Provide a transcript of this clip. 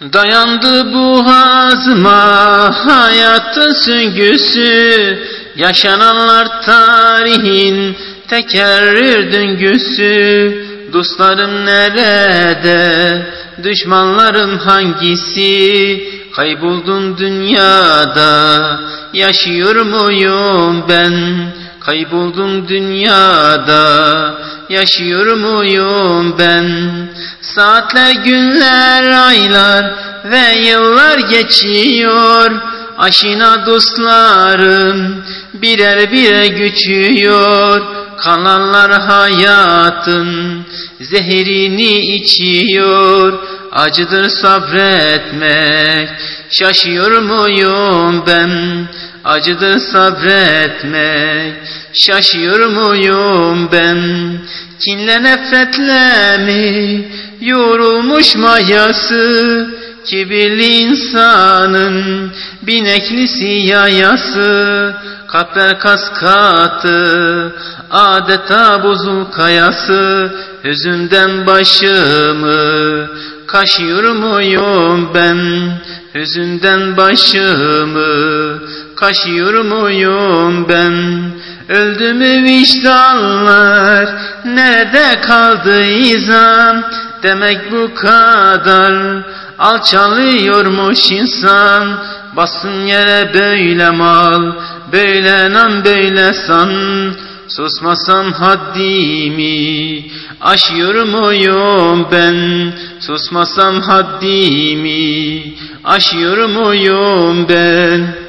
Dayandı boğazıma hayatın süngüsü. Yaşananlar tarihin tekerrür döngüsü. Dostlarım nerede, düşmanlarım hangisi? Kayboldum dünyada, yaşıyor muyum ben? Kayboldum dünyada, yaşıyor muyum ben? Saatler, günler, aylar ve yıllar geçiyor. Aşina dostlarım birer birer güçüyor. Kalanlar hayatın zehirini içiyor. Acıdır sabretmek Şaşıyor muyum ben Acıdır sabretmek Şaşıyor muyum ben? Kinle nefretle mi Yorulmuş mayası? Kibirli insanın Bineklisi yayası Kalpler kas katı Adeta buzul kayası. Hüzünden başımı Kaşıyor muyum ben? Hüzünden başımı Kaşıyor muyum ben? Öldü mü vicdanlar? Nerede kaldı izan? Demek bu kadar Alçalıyormuş insan. Basın yere böyle mal Böyle nam böyle san. Susmasam haddimi Aşıyor muyum ben? Susmasam haddimi Aşıyor muyum ben